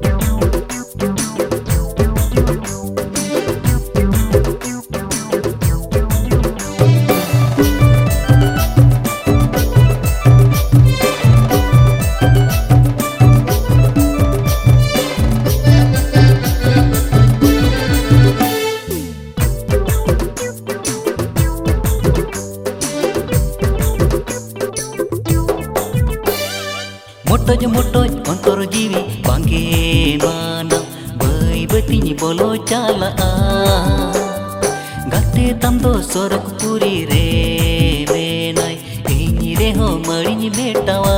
you Otojo motoj kontoro jiwi bangke bana Bai betini bolo chala Gate tamdo sorok puri re benai Inyi reho marinyi betawa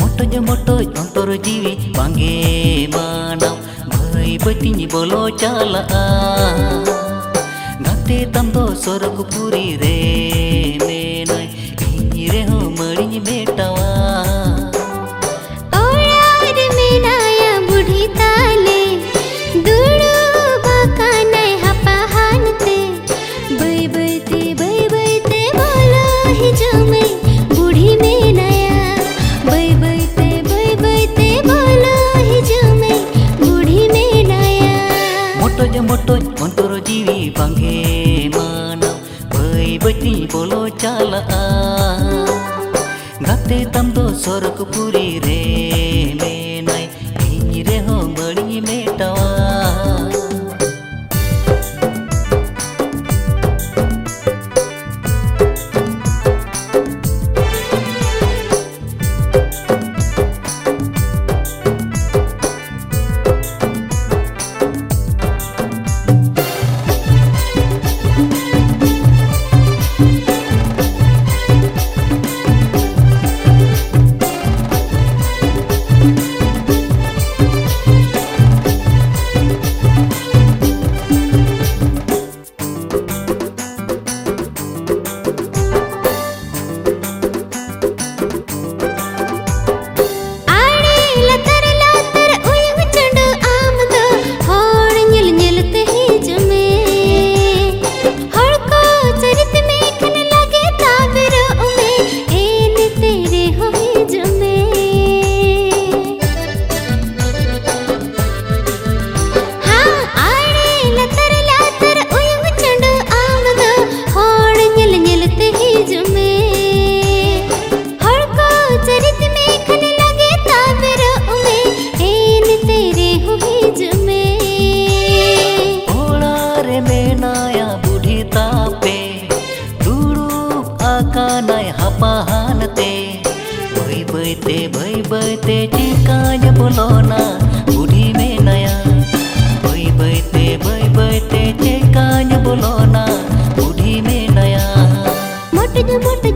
Motojo motoj kontoro jiwi bangke bana Bai betini bolo chala Gate tamdo sorok puri re મોટોજ મોટોજ અંતર જીવી બાંગે માના બઈ બચી બોલો ચાલા ગાતે તમ તો સ્વર્ગ પુરી રે बैते टीका बोलोना बुढ़ी में नया। बै बैते बै बैते टीका बोलोना बुढ़ी में नया। मोटे मोटे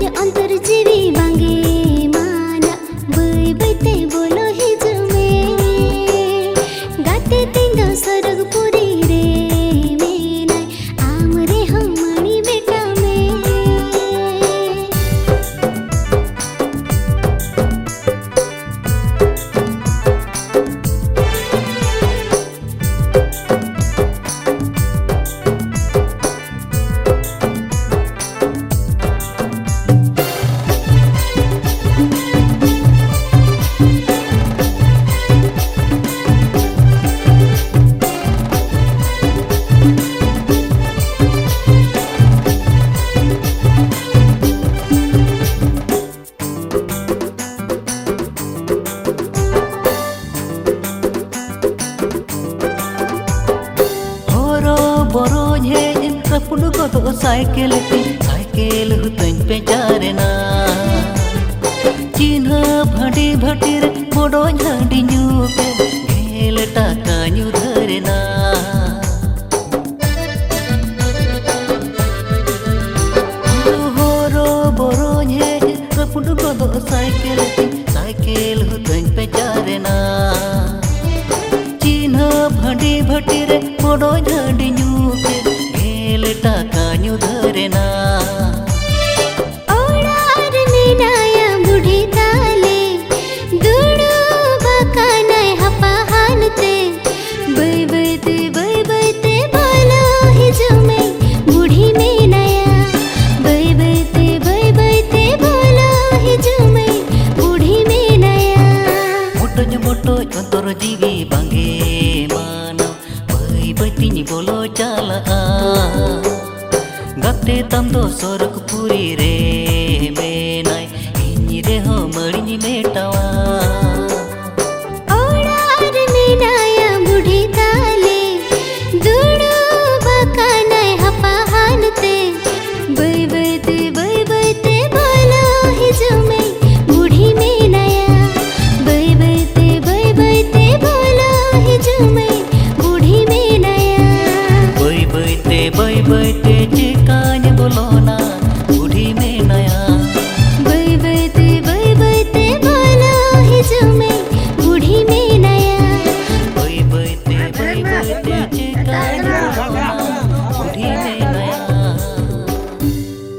Horo boroñ hej rapudu goto cycle te cycle hutain pe jarena चिन्ह भटी भटीर बड़ो झाड़ी पे घेल टाका न्यू धरना होरो बरोñ hej rapudu goto cycle te cycle hutain pe jarena चिन्ह तो तोर जीवे बांगे माना बई बतिनी बोलो चला गते तंदो सोरक पूरी रे